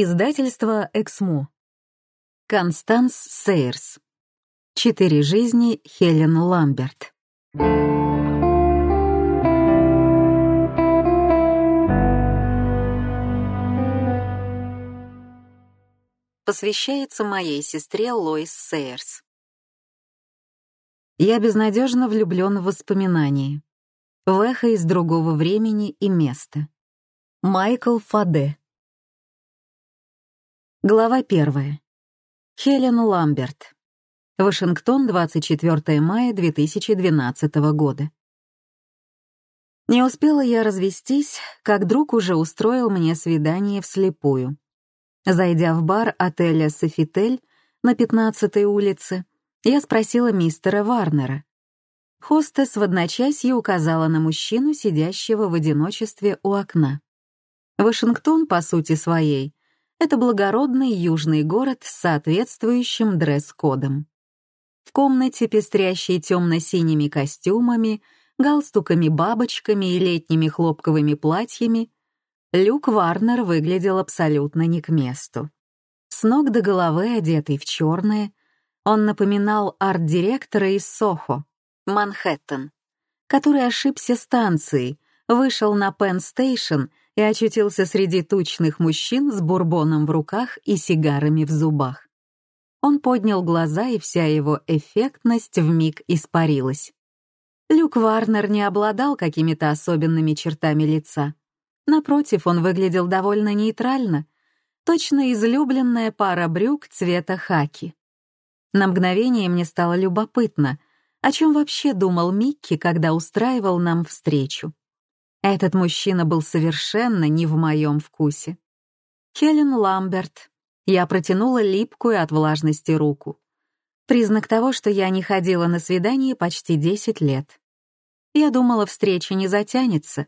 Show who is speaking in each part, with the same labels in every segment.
Speaker 1: Издательство «Эксмо». Констанс Сейерс. Четыре жизни Хелен Ламберт. Посвящается моей сестре Лоис Сейерс. Я безнадежно влюблен в воспоминания, в эхо из другого времени и места. Майкл Фаде. Глава первая. Хелен Ламберт. Вашингтон, 24 мая 2012 года. Не успела я развестись, как друг уже устроил мне свидание вслепую. Зайдя в бар отеля «Софитель» на 15-й улице, я спросила мистера Варнера. Хостес в одночасье указала на мужчину, сидящего в одиночестве у окна. Вашингтон, по сути своей, это благородный южный город с соответствующим дресс-кодом. В комнате, пестрящей темно-синими костюмами, галстуками-бабочками и летними хлопковыми платьями, Люк Варнер выглядел абсолютно не к месту. С ног до головы одетый в черное, он напоминал арт-директора из Сохо, Манхэттен, который ошибся станцией, вышел на Пенн-стейшн и очутился среди тучных мужчин с бурбоном в руках и сигарами в зубах. Он поднял глаза, и вся его эффектность вмиг испарилась. Люк Варнер не обладал какими-то особенными чертами лица. Напротив, он выглядел довольно нейтрально, точно излюбленная пара брюк цвета хаки. На мгновение мне стало любопытно, о чем вообще думал Микки, когда устраивал нам встречу. Этот мужчина был совершенно не в моем вкусе. Хелен Ламберт. Я протянула липкую от влажности руку. Признак того, что я не ходила на свидание почти 10 лет. Я думала, встреча не затянется.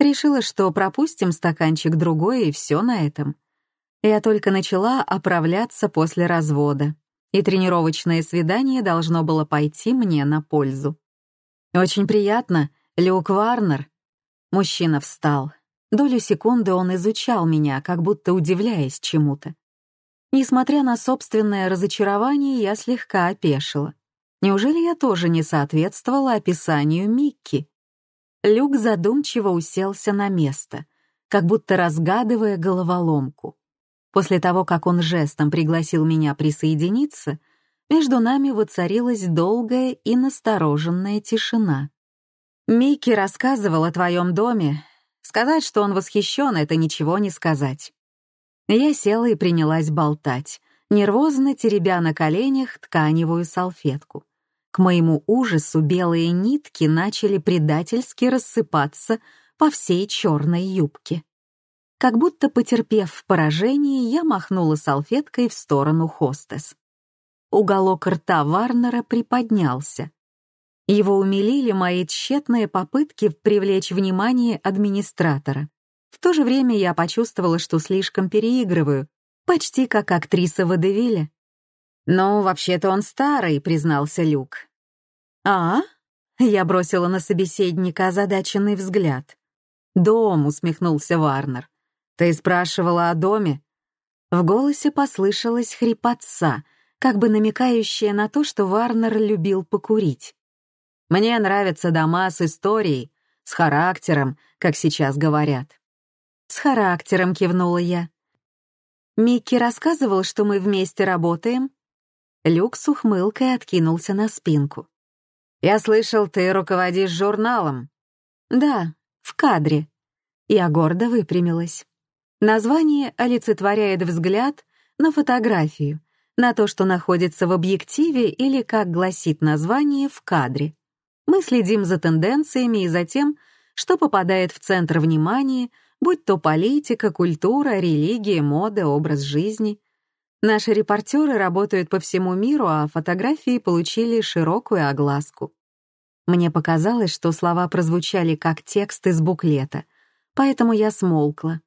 Speaker 1: Решила, что пропустим стаканчик другой и все на этом. Я только начала оправляться после развода, и тренировочное свидание должно было пойти мне на пользу. Очень приятно, Люк Варнер, Мужчина встал. Долю секунды он изучал меня, как будто удивляясь чему-то. Несмотря на собственное разочарование, я слегка опешила. Неужели я тоже не соответствовала описанию Микки? Люк задумчиво уселся на место, как будто разгадывая головоломку. После того, как он жестом пригласил меня присоединиться, между нами воцарилась долгая и настороженная тишина. Микки рассказывал о твоем доме. Сказать, что он восхищен, это ничего не сказать. Я села и принялась болтать, нервозно теребя на коленях тканевую салфетку. К моему ужасу белые нитки начали предательски рассыпаться по всей черной юбке. Как будто потерпев поражение, я махнула салфеткой в сторону хостес. Уголок рта Варнера приподнялся, его умилили мои тщетные попытки привлечь внимание администратора. В то же время я почувствовала, что слишком переигрываю, почти как актриса Водевиля. «Ну, вообще-то он старый», — признался Люк. «А?» — я бросила на собеседника озадаченный взгляд. «Дом», — усмехнулся Варнер. «Ты спрашивала о доме?» В голосе послышалась хрипотца, как бы намекающая на то, что Варнер любил покурить. Мне нравятся дома с историей, с характером, как сейчас говорят. С характером кивнула я. Микки рассказывал, что мы вместе работаем. Люк с ухмылкой откинулся на спинку. «Я слышал, ты руководишь журналом». «Да, в кадре». Я гордо выпрямилась. Название олицетворяет взгляд на фотографию, на то, что находится в объективе или, как гласит название, в кадре. Мы следим за тенденциями и за тем, что попадает в центр внимания, будь то политика, культура, религия, мода, образ жизни. Наши репортеры работают по всему миру, а фотографии получили широкую огласку. Мне показалось, что слова прозвучали как текст из буклета, поэтому я смолкла.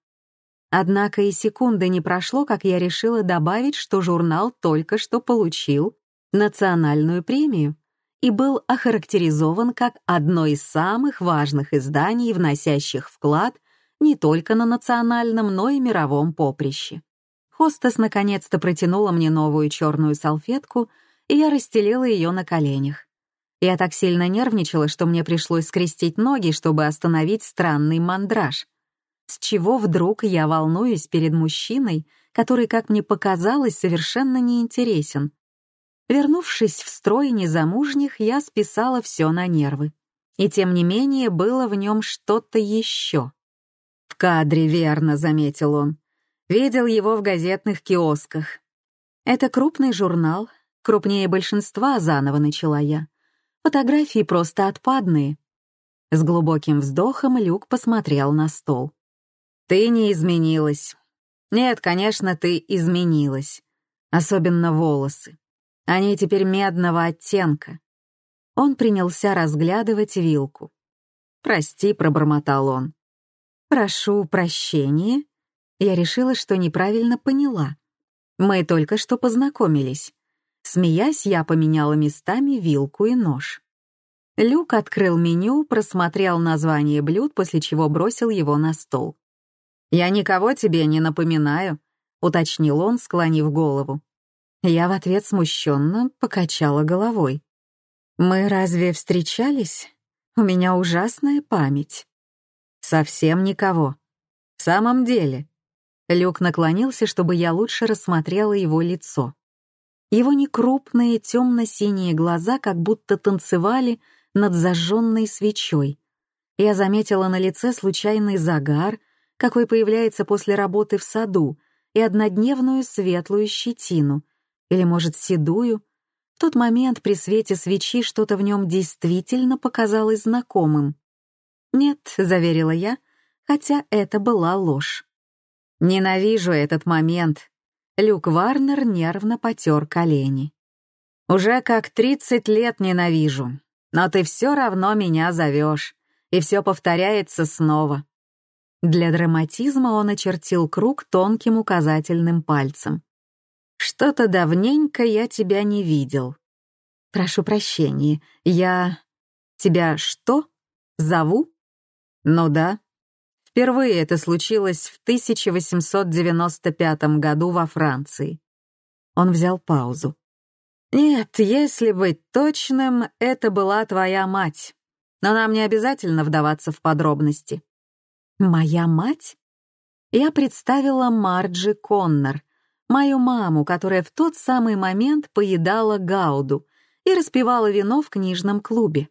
Speaker 1: Однако и секунды не прошло, как я решила добавить, что журнал только что получил национальную премию и был охарактеризован как одно из самых важных изданий, вносящих вклад не только на национальном, но и мировом поприще. Хостес наконец-то протянула мне новую черную салфетку, и я расстелила ее на коленях. Я так сильно нервничала, что мне пришлось скрестить ноги, чтобы остановить странный мандраж. С чего вдруг я волнуюсь перед мужчиной, который, как мне показалось, совершенно неинтересен? Вернувшись в строй незамужних, я списала все на нервы. И тем не менее было в нем что-то еще. «В кадре, верно», — заметил он. Видел его в газетных киосках. «Это крупный журнал, крупнее большинства», — заново начала я. «Фотографии просто отпадные». С глубоким вздохом Люк посмотрел на стол. «Ты не изменилась. Нет, конечно, ты изменилась. Особенно волосы. Они теперь медного оттенка. Он принялся разглядывать вилку. «Прости», — пробормотал он. «Прошу прощения». Я решила, что неправильно поняла. Мы только что познакомились. Смеясь, я поменяла местами вилку и нож. Люк открыл меню, просмотрел название блюд, после чего бросил его на стол. «Я никого тебе не напоминаю», — уточнил он, склонив голову. Я в ответ смущенно покачала головой. «Мы разве встречались? У меня ужасная память». «Совсем никого. В самом деле». Люк наклонился, чтобы я лучше рассмотрела его лицо. Его некрупные темно-синие глаза как будто танцевали над зажженной свечой. Я заметила на лице случайный загар, какой появляется после работы в саду, и однодневную светлую щетину, или, может, седую. В тот момент при свете свечи что-то в нем действительно показалось знакомым. «Нет», — заверила я, хотя это была ложь. «Ненавижу этот момент», — Люк Варнер нервно потер колени. «Уже как тридцать лет ненавижу, но ты все равно меня зовешь, и все повторяется снова». Для драматизма он очертил круг тонким указательным пальцем. Что-то давненько я тебя не видел. Прошу прощения, я... Тебя что? Зову? Ну да. Впервые это случилось в 1895 году во Франции. Он взял паузу. Нет, если быть точным, это была твоя мать. Но нам не обязательно вдаваться в подробности. Моя мать? Я представила Марджи Коннор, мою маму, которая в тот самый момент поедала гауду и распивала вино в книжном клубе.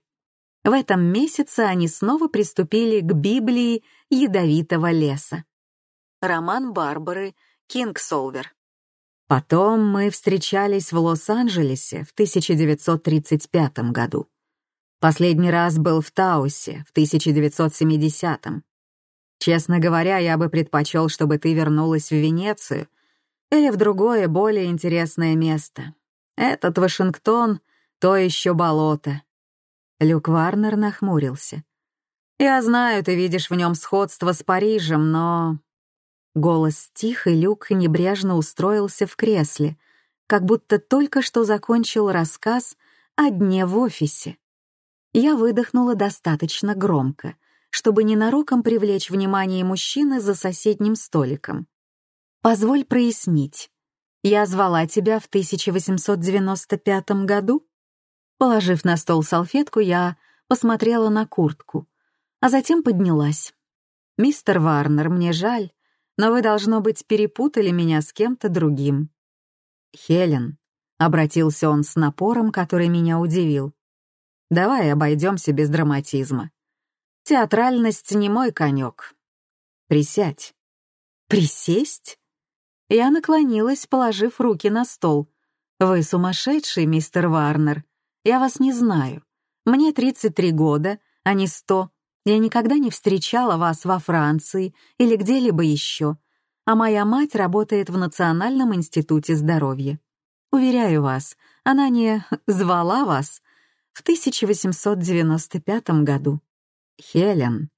Speaker 1: В этом месяце они снова приступили к Библии ядовитого леса. Роман Барбары Кингсолвер. Потом мы встречались в Лос-Анджелесе в 1935 году. Последний раз был в Таусе в 1970. Честно говоря, я бы предпочел, чтобы ты вернулась в Венецию — или в другое, более интересное место. Этот Вашингтон — то еще болото. Люк Варнер нахмурился. «Я знаю, ты видишь в нем сходство с Парижем, но...» Голос стих, и Люк небрежно устроился в кресле, как будто только что закончил рассказ о дне в офисе. Я выдохнула достаточно громко, чтобы ненароком привлечь внимание мужчины за соседним столиком. Позволь прояснить. Я звала тебя в 1895 году? Положив на стол салфетку, я посмотрела на куртку, а затем поднялась. «Мистер Варнер, мне жаль, но вы, должно быть, перепутали меня с кем-то другим». «Хелен», — обратился он с напором, который меня удивил. «Давай обойдемся без драматизма. Театральность не мой конек. Присядь». «Присесть?» Я наклонилась, положив руки на стол. «Вы сумасшедший, мистер Варнер. Я вас не знаю. Мне 33 года, а не 100. Я никогда не встречала вас во Франции или где-либо еще. А моя мать работает в Национальном институте здоровья. Уверяю вас, она не звала вас в 1895 году. Хелен.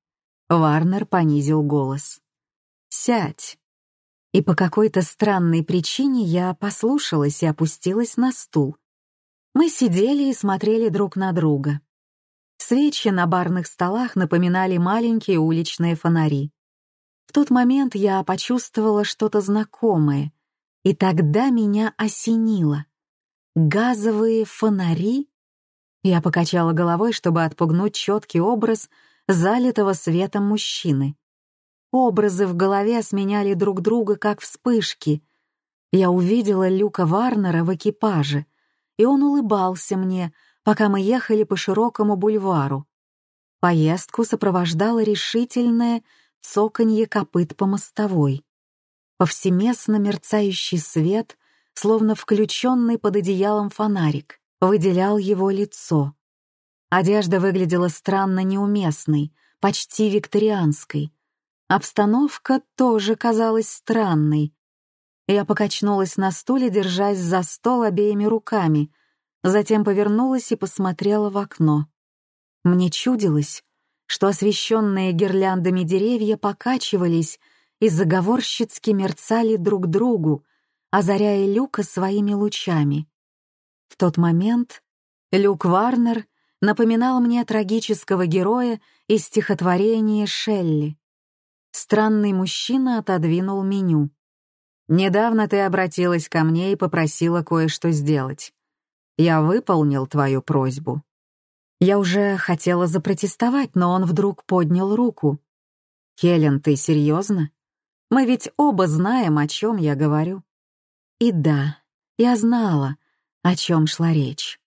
Speaker 1: Варнер понизил голос. Сядь. И по какой-то странной причине я послушалась и опустилась на стул. Мы сидели и смотрели друг на друга. Свечи на барных столах напоминали маленькие уличные фонари. В тот момент я почувствовала что-то знакомое, И тогда меня осенило. Газовые фонари? Я покачала головой, чтобы отпугнуть четкий образ залитого светом мужчины. Образы в голове сменяли друг друга, как вспышки. Я увидела Люка Варнера в экипаже, и он улыбался мне, пока мы ехали по широкому бульвару. Поездку сопровождало решительное цоканье копыт по мостовой. Повсеместно мерцающий свет, словно включенный под одеялом фонарик, выделял его лицо. Одежда выглядела странно неуместной, почти викторианской. Обстановка тоже казалась странной. Я покачнулась на стуле, держась за стол обеими руками, затем повернулась и посмотрела в окно. Мне чудилось, что освещенные гирляндами деревья покачивались и заговорщицки мерцали друг другу, озаряя Люка своими лучами. В тот момент Люк Варнер напоминал мне трагического героя из стихотворения Шелли. Странный мужчина отодвинул меню. «Недавно ты обратилась ко мне и попросила кое-что сделать. Я выполнил твою просьбу». Я уже хотела запротестовать, но он вдруг поднял руку. «Хелен, ты серьезно? Мы ведь оба знаем, о чем я говорю». И да, я знала, о чем шла речь.